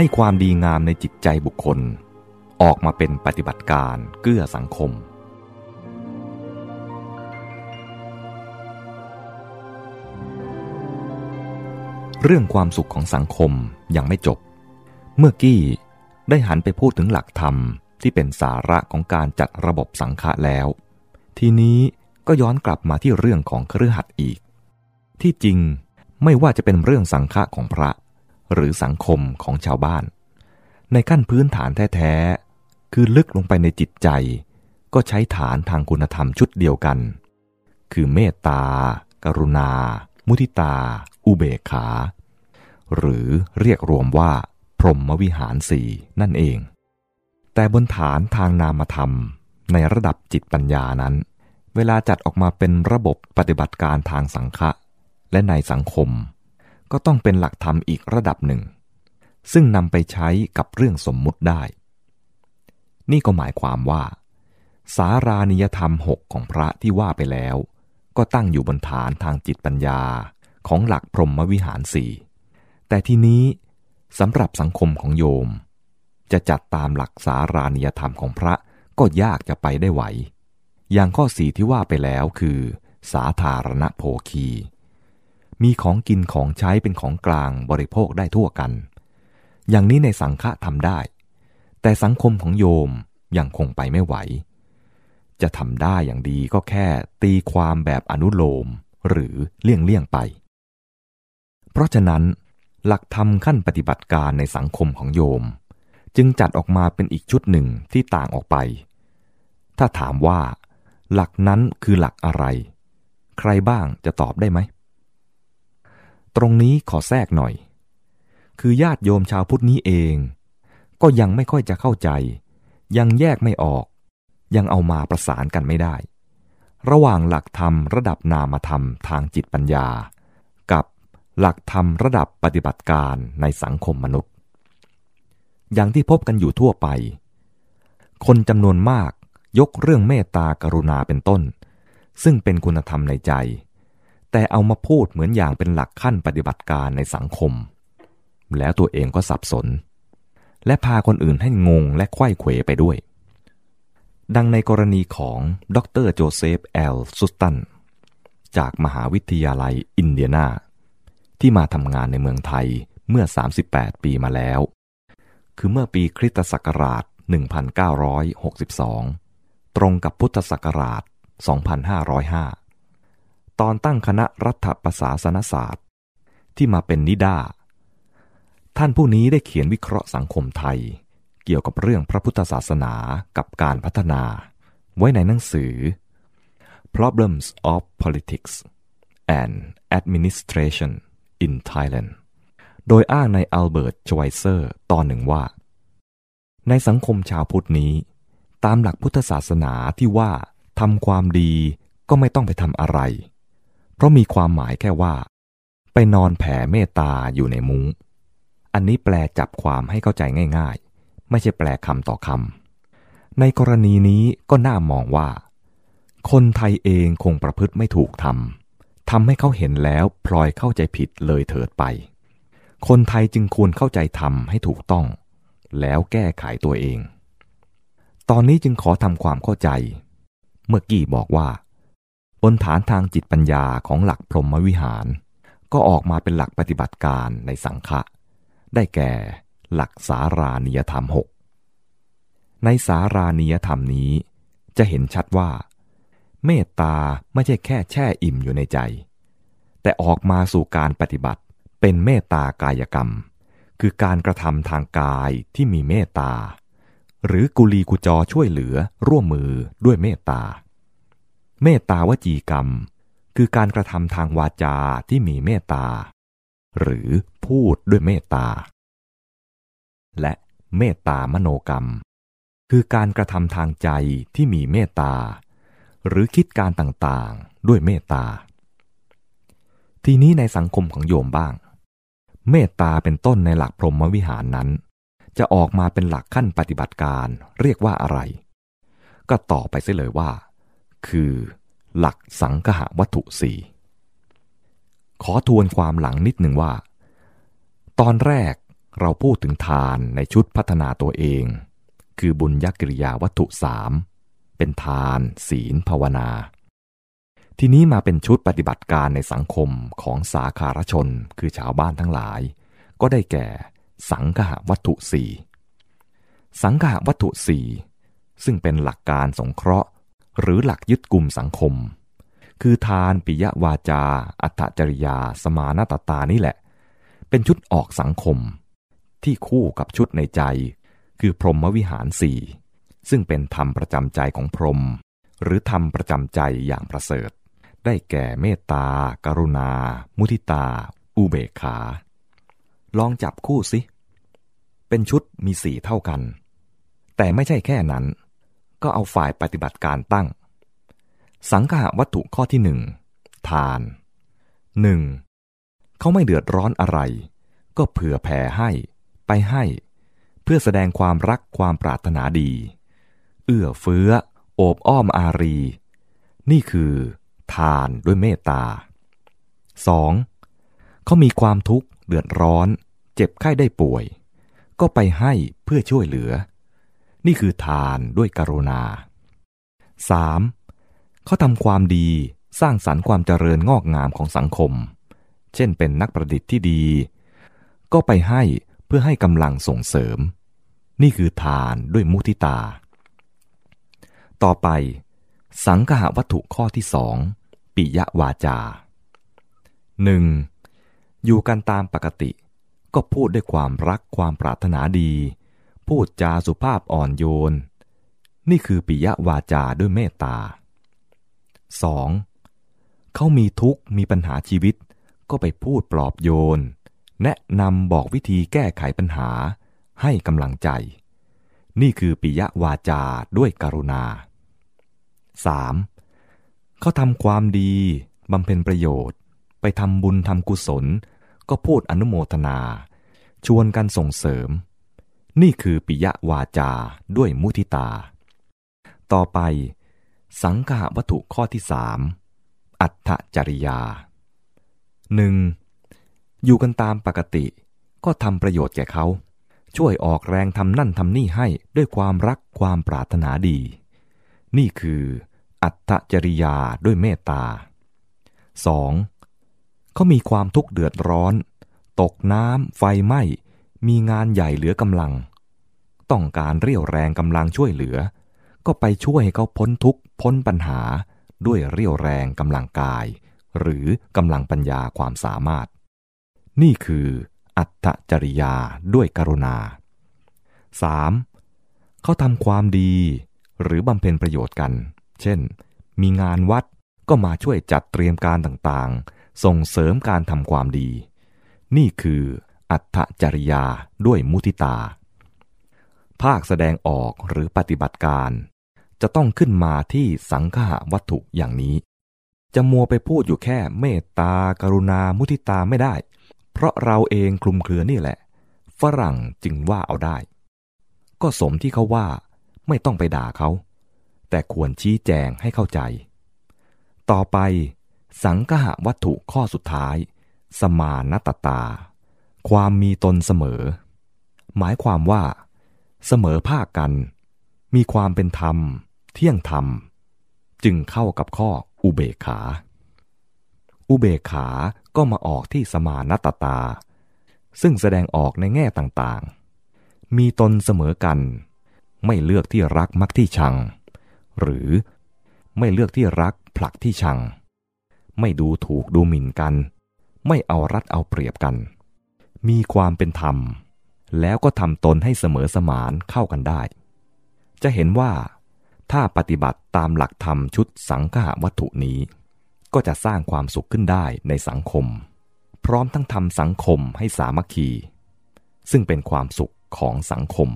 ให้ความดีงามในจิตใจบุคคล ออกมาเป็นปฏิบัติการเกื้อสังคม เรื่องความสุขของสังคมยังไม่จบ เมื่อกี้ได้หันไปพูดถึงหลักธรรมที่เป็นสาระของการจัดระบบสังฆะแล้ว ทีนี้ก็ย้อนกลับมาที่เรื่องของเครือขัดอีก ที่จริงไม่ว่าจะเป็นเรื่องสังฆะของพระ หรือสังคมของชาวบ้าน ในขั้นพื้นฐานแท้ๆ คือลึกลงไปในจิตใจ ก็ใช้ฐานทางคุณธรรมชุดเดียวกัน คือเมตตา กรุณา มุทิตา อุเบกขา หรือเรียกรวมว่า พรหมวิหารสี่นั่นเอง แต่บนฐานทางนามธรรม ในระดับจิตปัญญานั้น เวลาจัดออกมาเป็นระบบปฏิบัติการทางสังฆะและในสังคม ก็ต้องเป็นหลักธรรมอีกระดับหนึ่ง ซึ่งนำไปใช้กับเรื่องสมมุติได้ นี่ก็หมายความว่า สารานิยธรรมหกของพระที่ว่าไปแล้ว ก็ตั้งอยู่บนฐานทางจิตปัญญาของหลักพรหมวิหารสี่แต่ทีนี้สำหรับสังคมของโยม จะจัดตามหลักสารานิยธรรมของพระก็ยากจะไปได้ไหว อย่างข้อสี่ที่ว่าไปแล้วคือ สาธารณโภคี มีของกินของใช้เป็นของกลางบริโภคได้ทั่วกัน อย่างนี้ในสังฆะทำได้ แต่สังคมของโยมยังคงไปไม่ไหว จะทำได้อย่างดีก็แค่ตีความแบบอนุโลมหรือเลี่ยงเลี่ยงไป เพราะฉะนั้น หลักธรรมขั้นปฏิบัติการในสังคมของโยม จึงจัดออกมาเป็นอีกชุดหนึ่งที่ต่างออกไป ถ้าถามว่า หลักนั้นคือหลักอะไร ใครบ้างจะตอบได้ไหม ตรงนี้ขอแทรกหน่อย คือญาติโยมชาวพุทธนี้เอง ก็ยังไม่ค่อยจะเข้าใจ ยังแยกไม่ออก ยังเอามาประสานกันไม่ได้ ระหว่างหลักธรรมระดับนามธรรมทางจิตปัญญา กับหลักธรรมระดับปฏิบัติการในสังคมมนุษย์ อย่างที่พบกันอยู่ทั่วไป คนจำนวนมากยกเรื่องเมตตากรุณาเป็นต้น ซึ่งเป็นคุณธรรมในใจ แต่เอามาพูดเหมือนอย่างเป็นหลักขั้นปฏิบัติการในสังคม แล้วตัวเองก็สับสน และพาคนอื่นให้งงและไข้เขวไปด้วย ดังในกรณีของดรโจเซฟแอลซุสตัน จากมหาวิทยาลัยอินเดียนา ที่มาทำงานในเมืองไทยเมื่อ 38 ปีมาแล้ว คือเมื่อปีคริสตศักราช 1962 ตรงกับพุทธศักราช 2505 ตอนตั้งคณะรัฐประศาสนศาสตร์ ที่มาเป็นนิดา ท่านผู้นี้ได้เขียนวิเคราะห์สังคมไทย เกี่ยวกับเรื่องพระพุทธศาสนากับการพัฒนา ไว้ในหนังสือ Problems of Politics and Administration in Thailand โดยอ้างในอัลเบิร์ตจวเซอร์ตอนหนึ่งว่า ในสังคมชาวพุทธนี้ ตามหลักพุทธศาสนาที่ว่าทำความดีก็ไม่ต้องไปทำอะไร เพราะมีความหมายแค่ว่า ไปนอนแผ่เมตตาอยู่ในมุง้ง อันนี้แปลจับความให้เข้าใจง่าย ๆ ไม่ใช่แปลคำต่อคำในกรณีนี้ก็น่ามองว่า คนไทยเองคงประพฤติไม่ถูกทำทำให้เขาเห็นแล้วพลอยเข้าใจผิดเลยเถิดไป คนไทยจึงควรเข้าใจทำให้ถูกต้อง แล้วแก้ไขตัวเอง ตอนนี้จึงขอทำความเข้าใจ เมื่อกี้บอกว่า บนฐานทางจิตปัญญาของหลักพรหมวิหาร ก็ออกมาเป็นหลักปฏิบัติการในสังฆะได้แก่หลักสารานิยธรรมหกในสารานิยธรรมนี้ จะเห็นชัดว่า เมตตาไม่ใช่แค่แช่อิ่มอยู่ในใจ แต่ออกมาสู่การปฏิบัติเป็นเมตตากายกรรม คือการกระทำทางกายที่มีเมตตา หรือกุลีกุจอช่วยเหลือร่วมมือด้วยเมตตา เมตตาวจีกรรม คือการกระทำทางวาจาที่มีเมตตา หรือพูดด้วยเมตตา และเมตตามโนกรรม คือการกระทำทางใจที่มีเมตตา หรือคิดการต่างๆด้วยเมตตา ทีนี้ในสังคมของโยมบ้าง เมตตาเป็นต้นในหลักพรหมวิหารนั้น จะออกมาเป็นหลักขั้นปฏิบัติการเรียกว่าอะไร ก็ตอบไปเสียเลยว่า คือหลักสังคหวัตถุสี่ขอทวนความหลังนิดหนึ่งว่า ตอนแรกเราพูดถึงทานในชุดพัฒนาตัวเอง คือบุญยกิริยาวัตถุสามเป็นทาน ศีลภาวนา ทีนี้มาเป็นชุดปฏิบัติการในสังคมของสาคารชนคือชาวบ้านทั้งหลาย ก็ได้แก่สังฆวัตถุสี่สังฆวัตถุสี่ซึ่งเป็นหลักการสงเคราะห์ หรือหลักยึดกลุ่มสังคม คือทานปิยวาจา อัตจริยา สมานตตานี่แหละ เป็นชุดออกสังคม ที่คู่กับชุดในใจ คือพรหมวิหารสี่ซึ่งเป็นธรรมประจำใจของพรหมหรือธรรมประจำใจอย่างประเสริฐ ได้แก่เมตตากรุณา มุทิตา อุเบกขา ลองจับคู่สิ เป็นชุดมีสี่เท่ากัน แต่ไม่ใช่แค่นั้น ก็เอาฝ่ายปฏิบัติการตั้ง สังฆวัตถุข้อที่หนึ่งทานหนึ่งเขาไม่เดือดร้อนอะไร ก็เผื่อแผ่ให้ ไปให้ เพื่อแสดงความรักความปรารถนาดี เอื้อเฟื้อ โอบอ้อมอารี นี่คือทานด้วยเมตตา 2. เขามีความทุกข์เดือดร้อน เจ็บไข้ได้ป่วย ก็ไปให้เพื่อช่วยเหลือ นี่คือทานด้วยกรุณา 3. เขาทำความดีสร้างสรรค์ความเจริญงอกงามของสังคม เช่นเป็นนักประดิษฐ์ที่ดี ก็ไปให้เพื่อให้กำลังส่งเสริม นี่คือทานด้วยมุทิตา ต่อไป สังหวัตถุข้อที่สองปิยวาจาหนึ่งอยู่กันตามปกติ ก็พูดด้วยความรักความปรารถนาดี พูดจาสุภาพอ่อนโยน นี่คือปิยวาจาด้วยเมตตา 2. เขามีทุกข์มีปัญหาชีวิต ก็ไปพูดปลอบโยน แนะนำบอกวิธีแก้ไขปัญหา ให้กำลังใจ นี่คือปิยวาจาด้วยกรุณา 3. เขาทำความดีบำเพ็ญประโยชน์ ไปทำบุญทำกุศล ก็พูดอนุโมทนา ชวนกันส่งเสริม นี่คือปิยวาจาด้วยมุทิตา ต่อไป สังฆวัตถุข้อที่สามอัตถจริยาหนึ่งอยู่กันตามปกติ ก็ทำประโยชน์แก่เขา ช่วยออกแรงทำนั่นทำนี่ให้ด้วยความรักความปรารถนาดี นี่คืออัตตจริยาด้วยเมตตา 2. เขามีความทุกข์เดือดร้อน ตกน้ำไฟไหม้ มีงานใหญ่เหลือกำลัง ต้องการเรี่ยวแรงกำลังช่วยเหลือ ก็ไปช่วยให้เขาพ้นทุกข์พ้นปัญหาด้วยเรี่ยวแรงกำลังกาย หรือกำลังปัญญาความสามารถ นี่คืออัตจริยาด้วยกรุณา 3. เขาทำความดี หรือบำเพ็ญประโยชน์กัน เช่น มีงานวัดก็มาช่วยจัดเตรียมการต่างๆ ส่งเสริมการทำความดี นี่คือ อัตถจริยาด้วยมุทิตา ภาคแสดงออกหรือปฏิบัติการ จะต้องขึ้นมาที่สังฆะวัตถุอย่างนี้ จะมัวไปพูดอยู่แค่เมตตากรุณามุทิตาไม่ได้ เพราะเราเองคลุมเครือนี่แหละ ฝรั่งจึงว่าเอาได้ ก็สมที่เขาว่าไม่ต้องไปด่าเขา แต่ควรชี้แจงให้เข้าใจ ต่อไปสังหวัตถุข้อสุดท้าย สมานตตา ความมีตนเสมอ หมายความว่า เสมอภาคกัน มีความเป็นธรรม เที่ยงธรรม จึงเข้ากับข้ออุเบกขา อุเบกขาก็มาออกที่สมานตตา ซึ่งแสดงออกในแง่ต่างๆ มีตนเสมอกัน ไม่เลือกที่รักมักที่ชัง หรือไม่เลือกที่รักผลักที่ชัง ไม่ดูถูกดูหมิ่นกัน ไม่เอารัดเอาเปรียบกัน มีความเป็นธรรม แล้วก็ทำตนให้เสมอสมานเข้ากันได้ จะเห็นว่าถ้าปฏิบัติตามหลักธรรมชุดสังฆวัตถุนี้ ก็จะสร้างความสุขขึ้นได้ในสังคม พร้อมทั้งทำสังคมให้สามัคคี ซึ่งเป็นความสุขของสังคม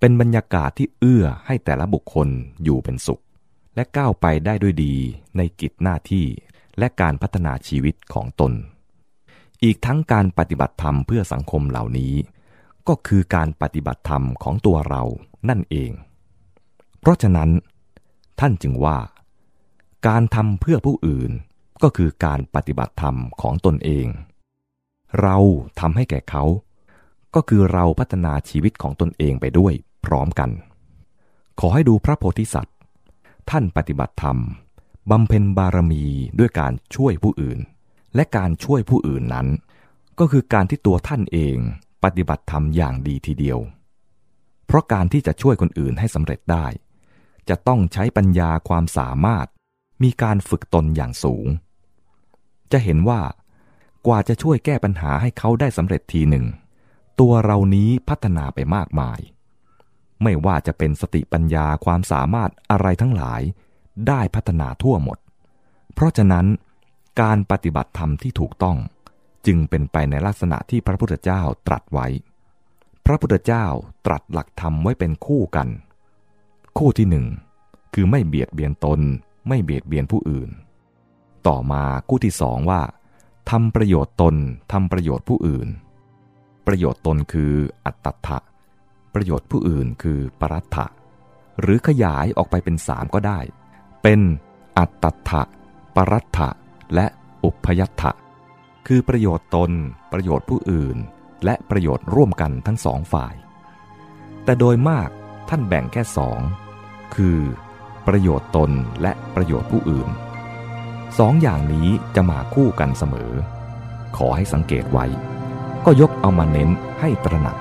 เป็นบรรยากาศที่เอื้อให้แต่ละบุคคลอยู่เป็นสุข และก้าวไปได้ด้วยดีในกิจหน้าที่และการพัฒนาชีวิตของตน อีกทั้งการปฏิบัติธรรมเพื่อสังคมเหล่านี้ ก็คือการปฏิบัติธรรมของตัวเรานั่นเอง เพราะฉะนั้น ท่านจึงว่า การทำเพื่อผู้อื่นก็คือการปฏิบัติธรรมของตนเอง เราทำให้แก่เขา ก็คือเราพัฒนาชีวิตของตนเองไปด้วยพร้อมกัน ขอให้ดูพระโพธิสัตว์ ท่านปฏิบัติธรรมบำเพ็ญบารมีด้วยการช่วยผู้อื่น และการช่วยผู้อื่นนั้น ก็คือการที่ตัวท่านเองปฏิบัติธรรมอย่างดีทีเดียว เพราะการที่จะช่วยคนอื่นให้สำเร็จได้ จะต้องใช้ปัญญาความสามารถ มีการฝึกตนอย่างสูง จะเห็นว่ากว่าจะช่วยแก้ปัญหาให้เขาได้สำเร็จทีหนึ่ง ตัวเรานี้พัฒนาไปมากมาย ไม่ว่าจะเป็นสติปัญญาความสามารถอะไรทั้งหลาย ได้พัฒนาทั่วหมด เพราะฉะนั้น การปฏิบัติธรรมที่ถูกต้อง จึงเป็นไปในลักษณะที่พระพุทธเจ้าตรัสไว้ พระพุทธเจ้าตรัสหลักธรรมไว้เป็นคู่กัน คู่ที่หนึ่งคือไม่เบียดเบียนตน ไม่เบียดเบียนผู้อื่น ต่อมาคู่ที่สองว่าทำประโยชน์ตนทำประโยชน์ผู้อื่น ประโยชน์ตนคืออัตตะประโยชน์ผู้อื่นคือปรัตถะหรือขยายออกไปเป็นสามก็ได้ เป็นอัตถะปรัตถะ และอุพยัตถะ คือประโยชน์ตน ประโยชน์ผู้อื่น และประโยชน์ร่วมกันทั้งสองฝ่าย แต่โดยมากท่านแบ่งแค่สองคือ ประโยชน์ตนและประโยชน์ผู้อื่นสองอย่างนี้จะมาคู่กันเสมอ ขอให้สังเกตไว้ ก็ยกเอามาเน้นให้ตระหนัก